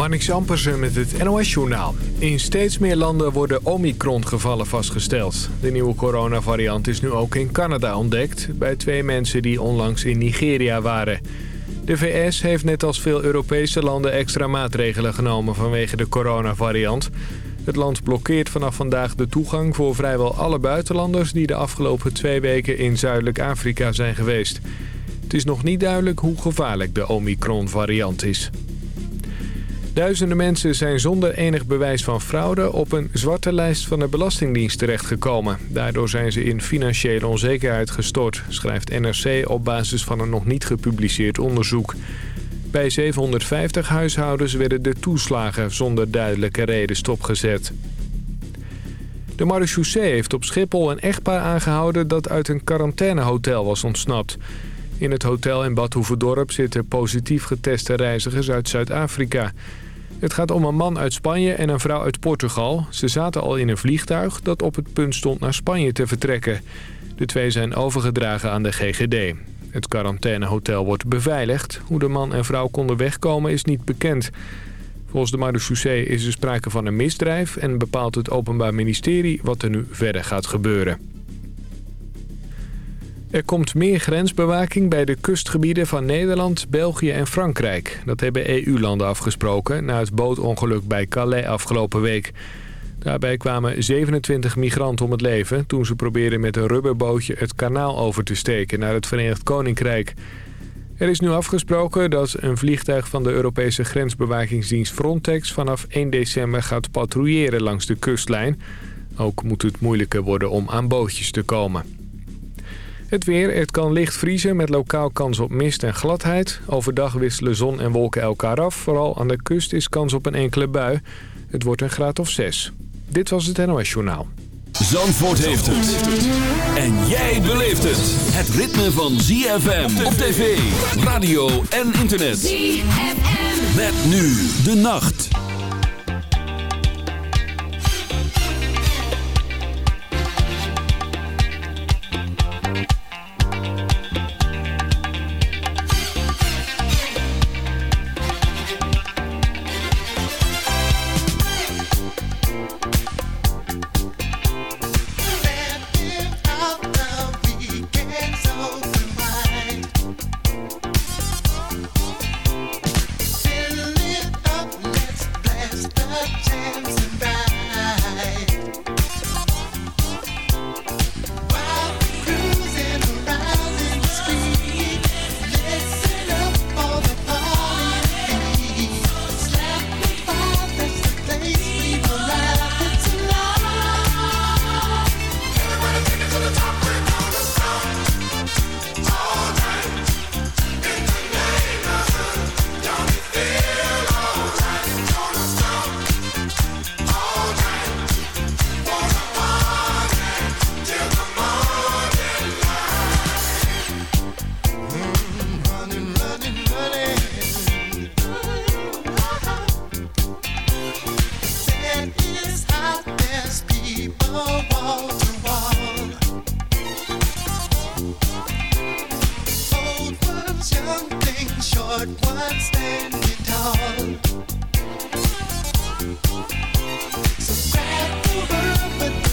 Marnix Ampersen met het NOS-journaal. In steeds meer landen worden Omicron-gevallen vastgesteld. De nieuwe coronavariant is nu ook in Canada ontdekt... bij twee mensen die onlangs in Nigeria waren. De VS heeft net als veel Europese landen extra maatregelen genomen vanwege de coronavariant. Het land blokkeert vanaf vandaag de toegang voor vrijwel alle buitenlanders... die de afgelopen twee weken in Zuidelijk Afrika zijn geweest. Het is nog niet duidelijk hoe gevaarlijk de Omicron-variant is. Duizenden mensen zijn zonder enig bewijs van fraude op een zwarte lijst van de Belastingdienst terechtgekomen. Daardoor zijn ze in financiële onzekerheid gestort, schrijft NRC op basis van een nog niet gepubliceerd onderzoek. Bij 750 huishoudens werden de toeslagen zonder duidelijke reden stopgezet. De marechaussee heeft op Schiphol een echtpaar aangehouden dat uit een quarantainehotel was ontsnapt. In het hotel in Bad zitten positief geteste reizigers uit Zuid-Afrika. Het gaat om een man uit Spanje en een vrouw uit Portugal. Ze zaten al in een vliegtuig dat op het punt stond naar Spanje te vertrekken. De twee zijn overgedragen aan de GGD. Het quarantainehotel wordt beveiligd. Hoe de man en vrouw konden wegkomen is niet bekend. Volgens de marechaussee is er sprake van een misdrijf... en bepaalt het Openbaar Ministerie wat er nu verder gaat gebeuren. Er komt meer grensbewaking bij de kustgebieden van Nederland, België en Frankrijk. Dat hebben EU-landen afgesproken na het bootongeluk bij Calais afgelopen week. Daarbij kwamen 27 migranten om het leven toen ze probeerden met een rubberbootje het kanaal over te steken naar het Verenigd Koninkrijk. Er is nu afgesproken dat een vliegtuig van de Europese grensbewakingsdienst Frontex vanaf 1 december gaat patrouilleren langs de kustlijn. Ook moet het moeilijker worden om aan bootjes te komen. Het weer, het kan licht vriezen met lokaal kans op mist en gladheid. Overdag wisselen zon en wolken elkaar af. Vooral aan de kust is kans op een enkele bui. Het wordt een graad of 6. Dit was het NOS Journaal. Zandvoort heeft het. En jij beleeft het. Het ritme van ZFM op tv, radio en internet. ZFM. Met nu de nacht.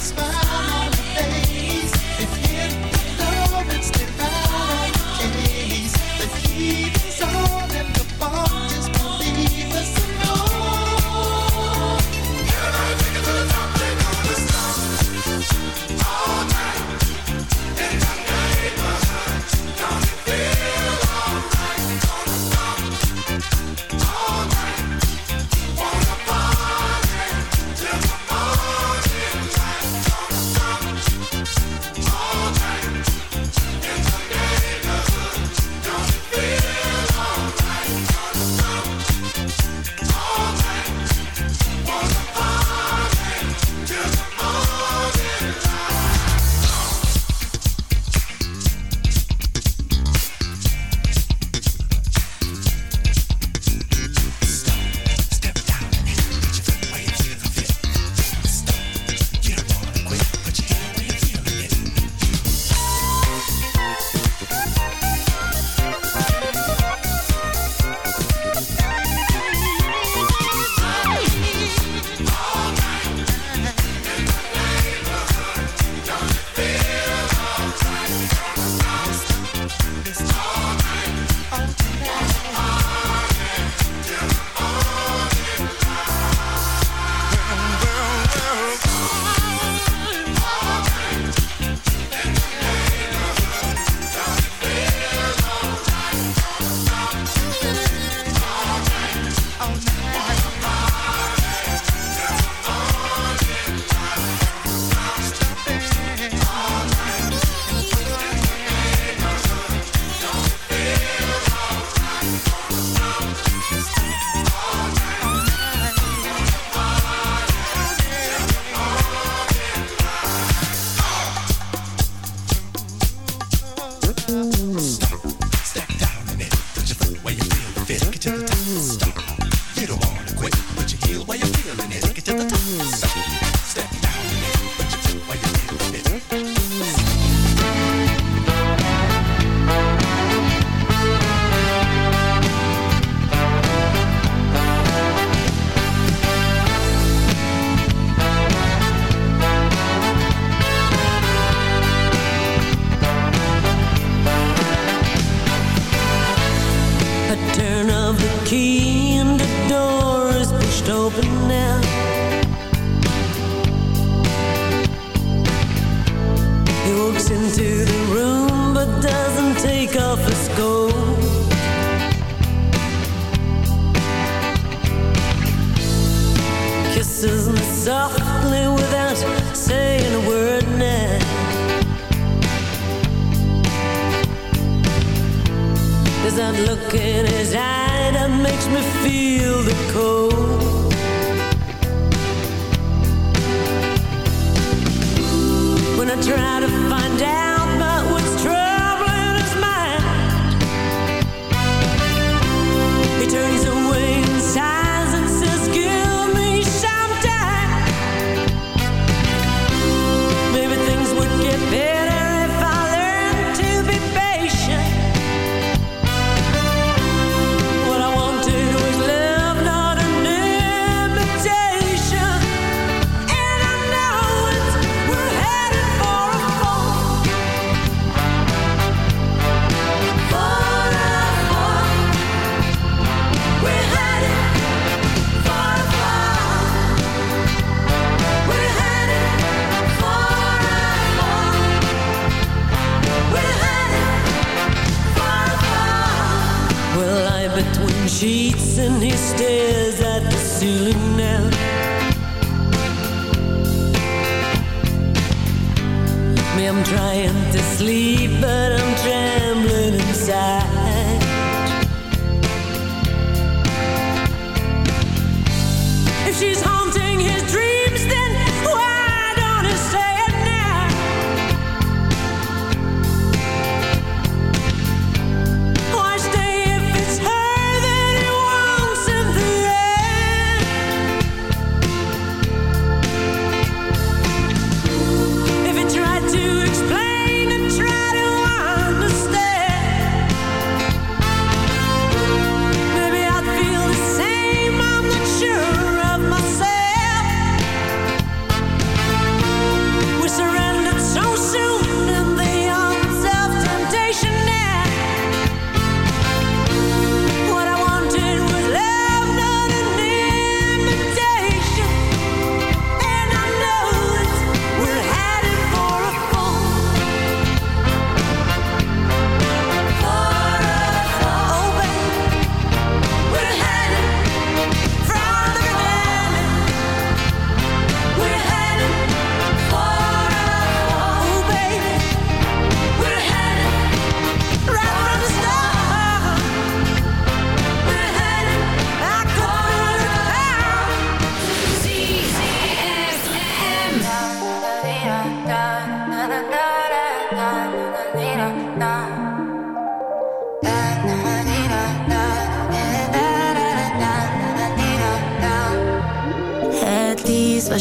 Smile.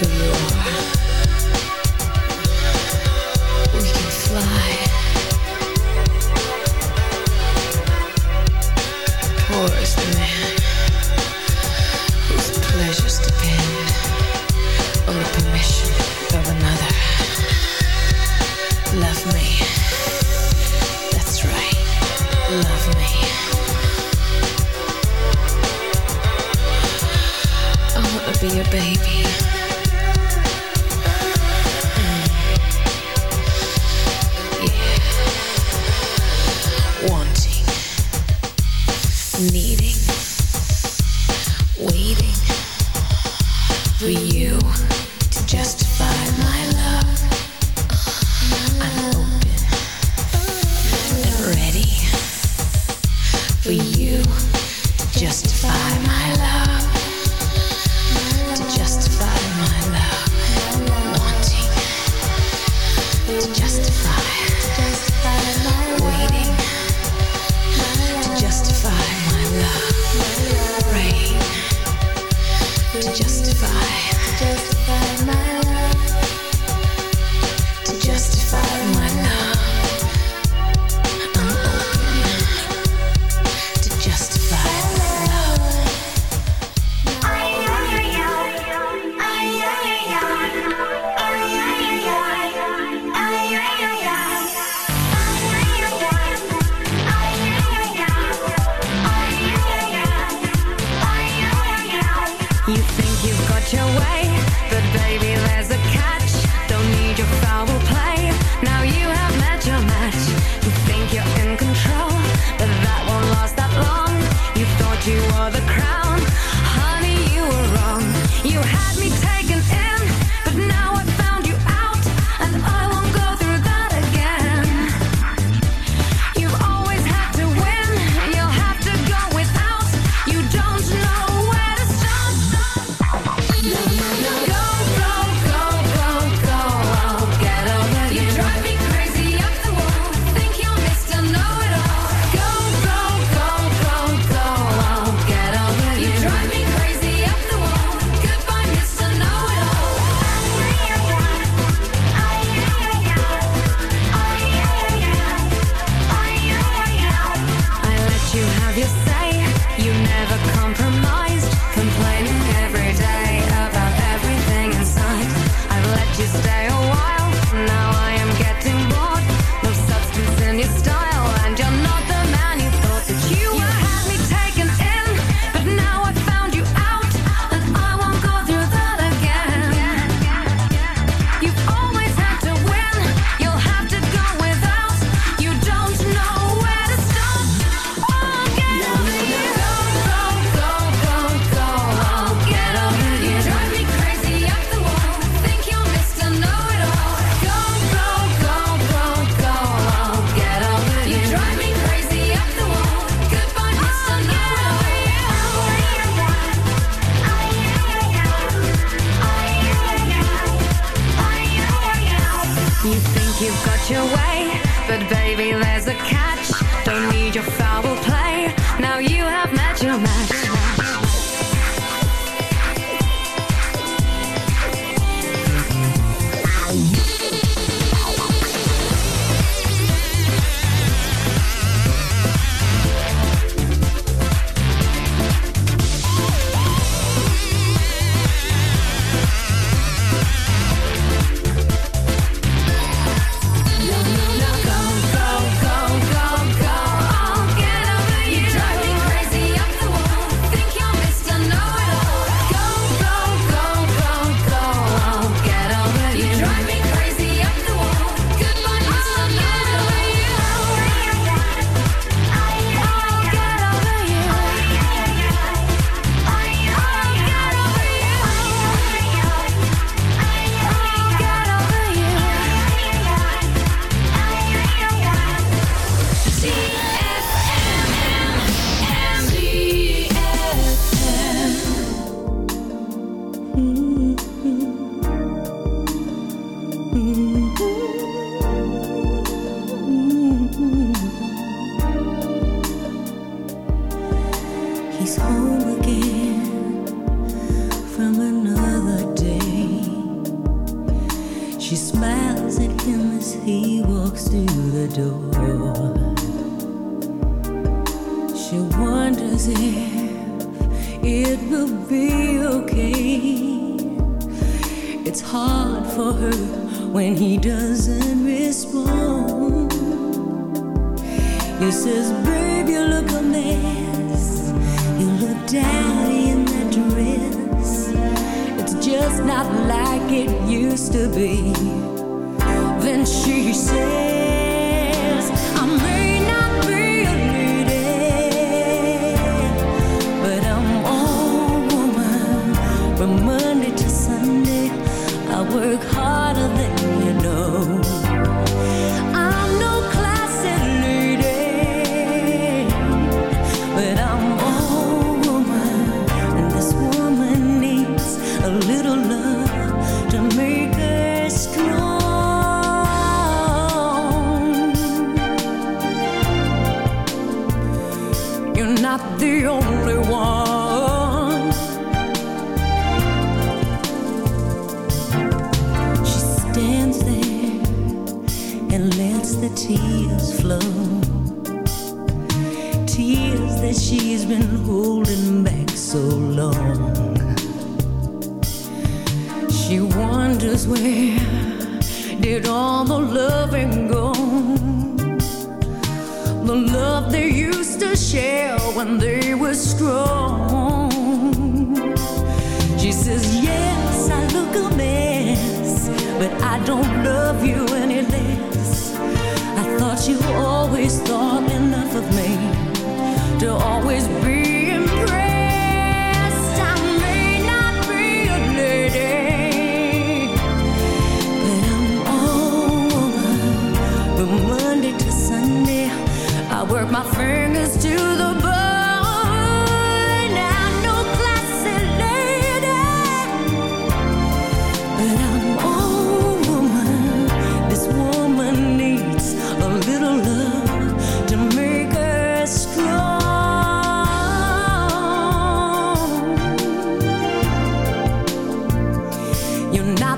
who you are. the crowd.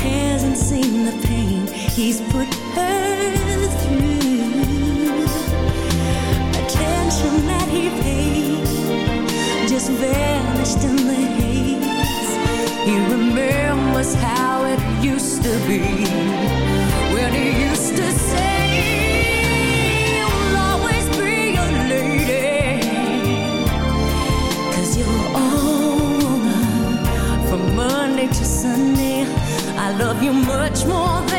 hasn't seen the pain he's put her through. Attention that he paid just vanished in the haze. He remembers how it used to be when he used to say. love you much more.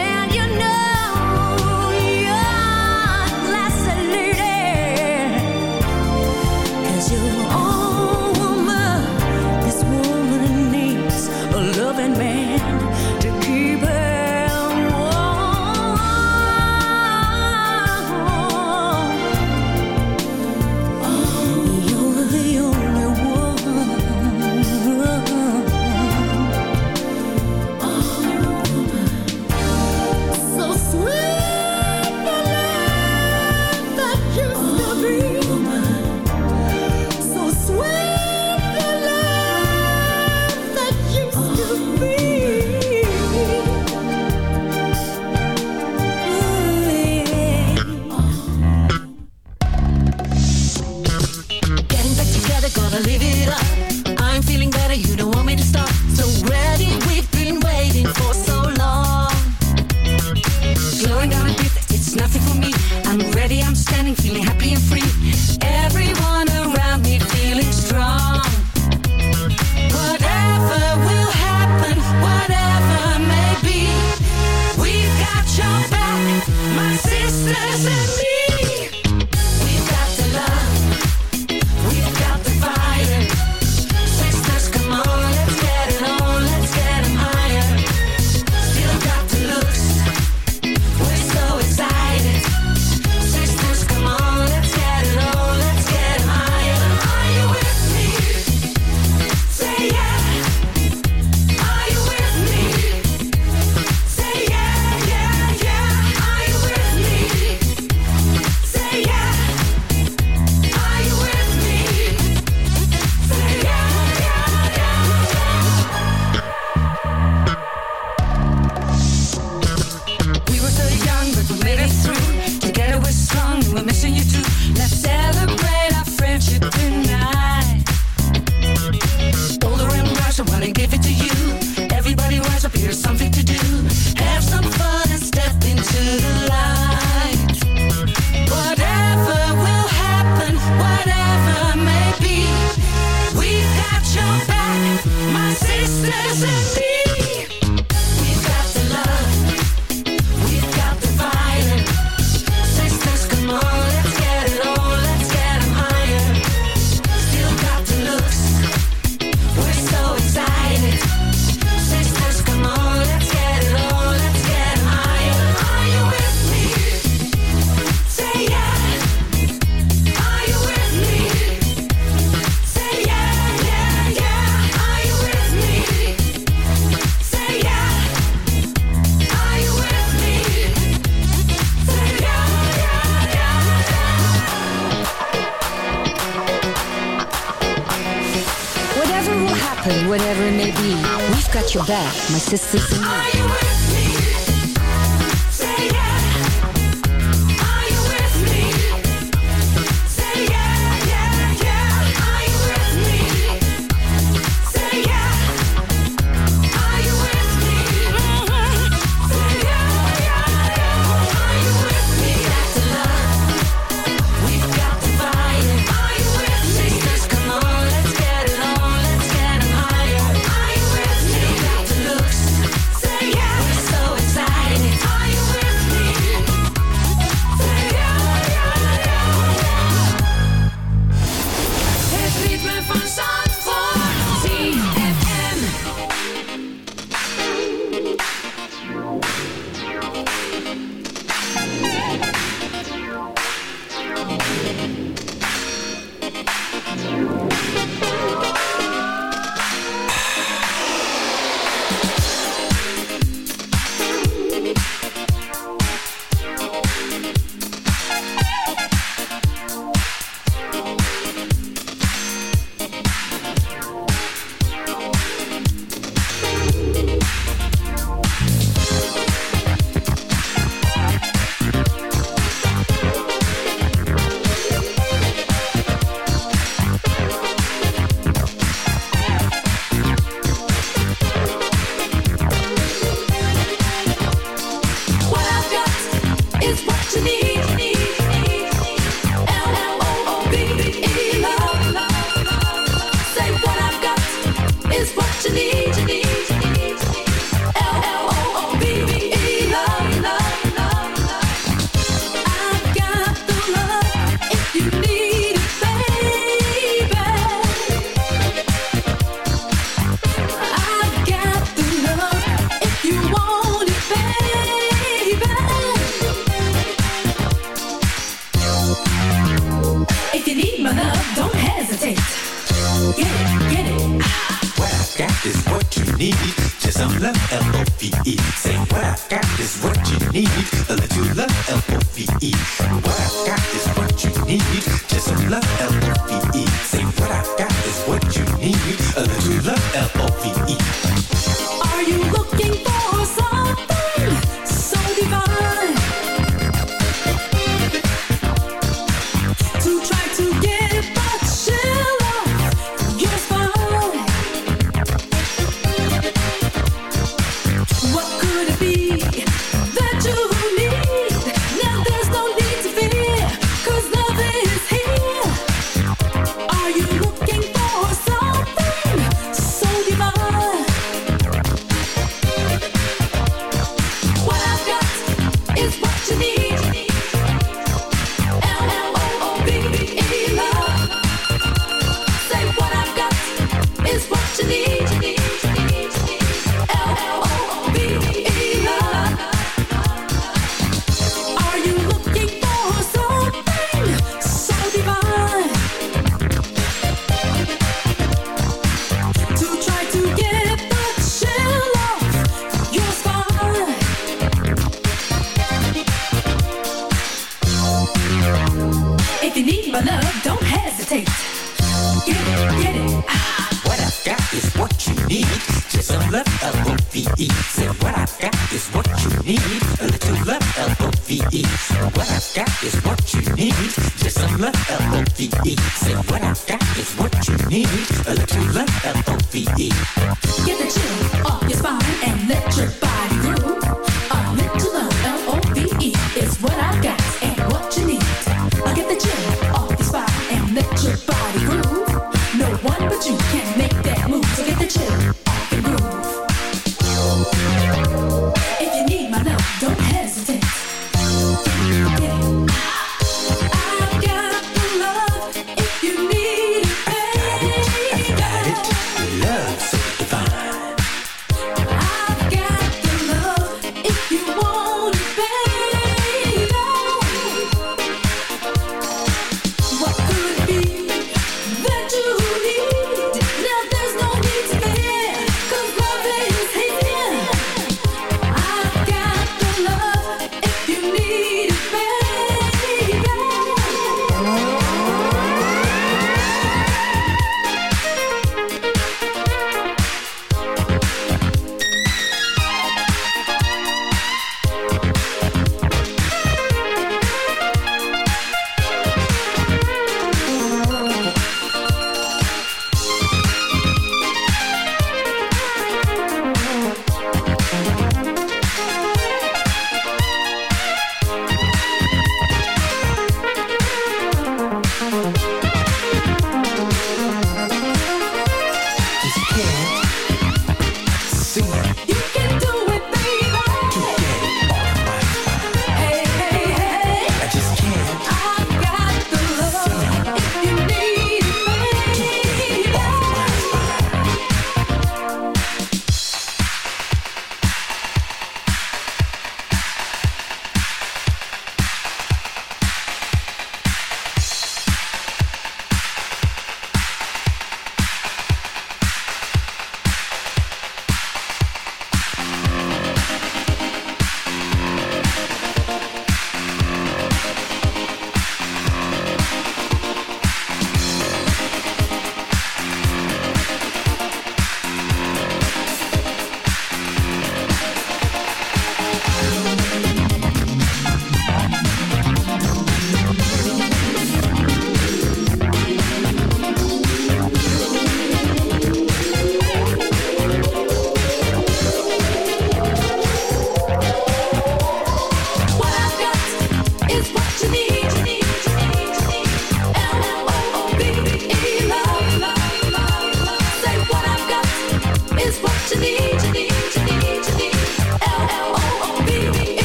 back, my sisters and me.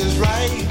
is right,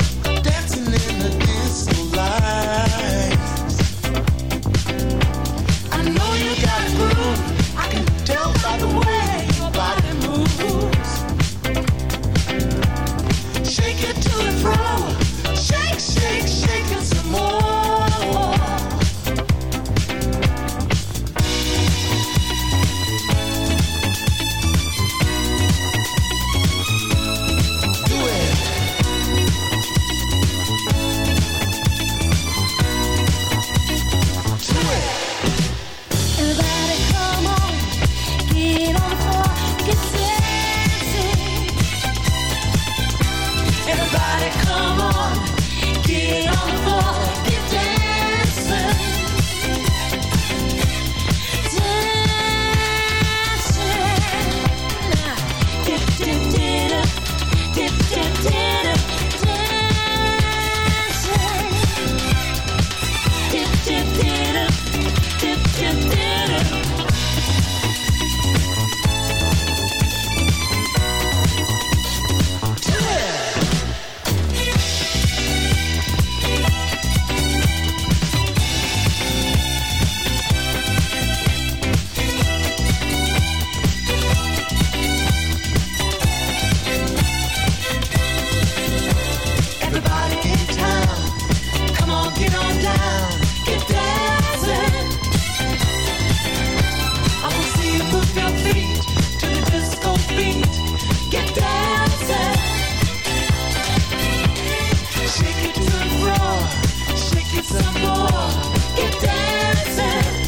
get dancing.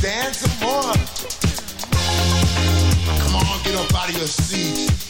Dance some more. Come on, get up out of your seat.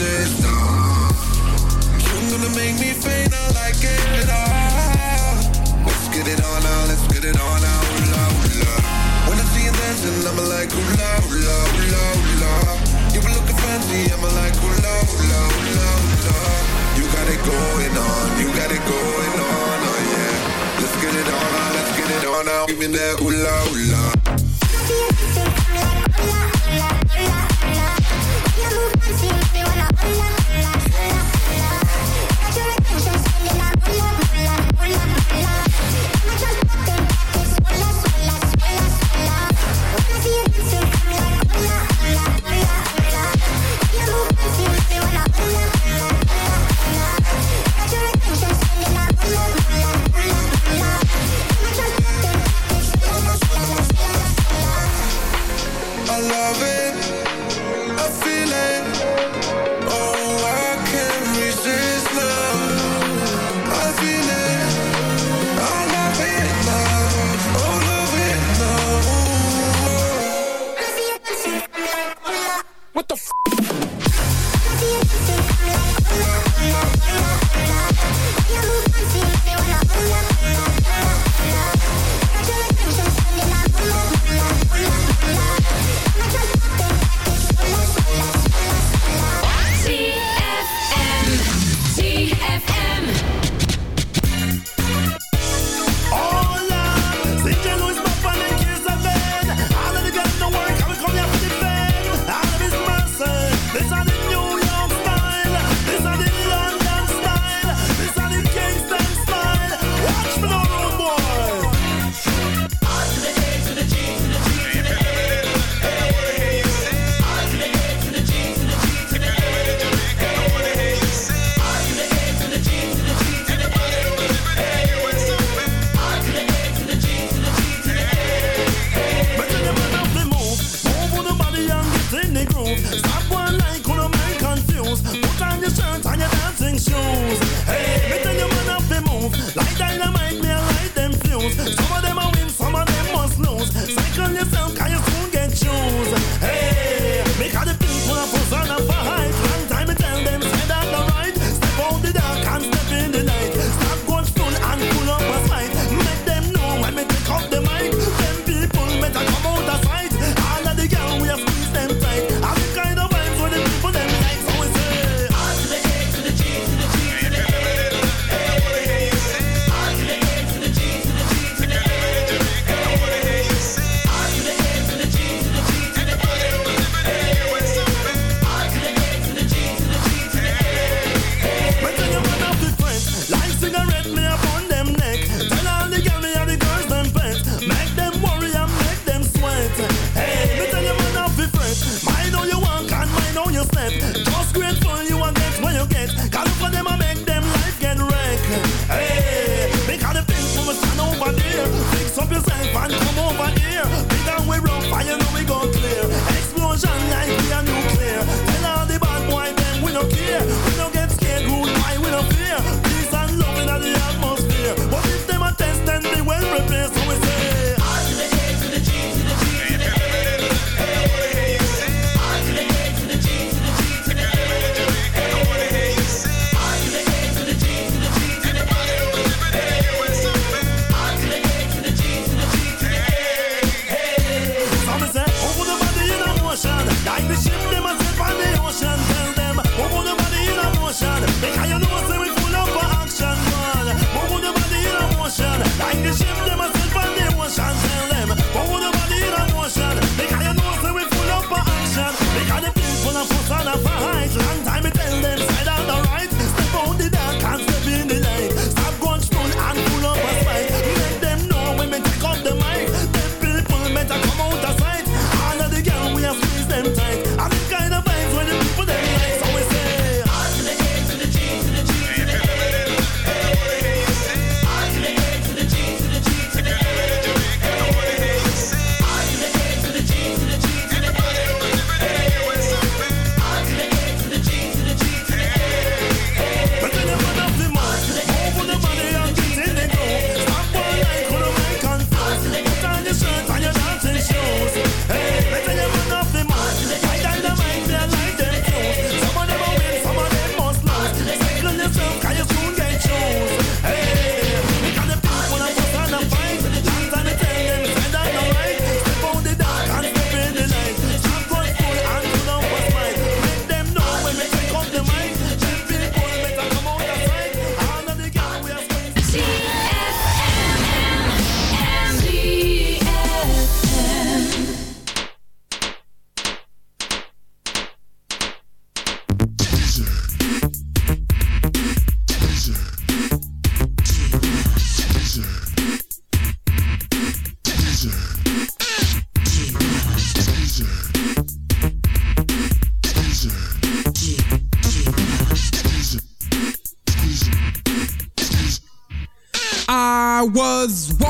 Resist. You're gonna make me faint, I like it. Ah. Let's get it on now, let's get it on now. La, la. When I see you dancing, I'm like, ooh, la, ooh, la, la, la. You were looking fancy, I'm like, ooh, la, ooh, la, la, la. You got it going on, you got it going on, oh yeah. Let's get it on now, let's get it on now. Give me that ooh, la, ooh, la.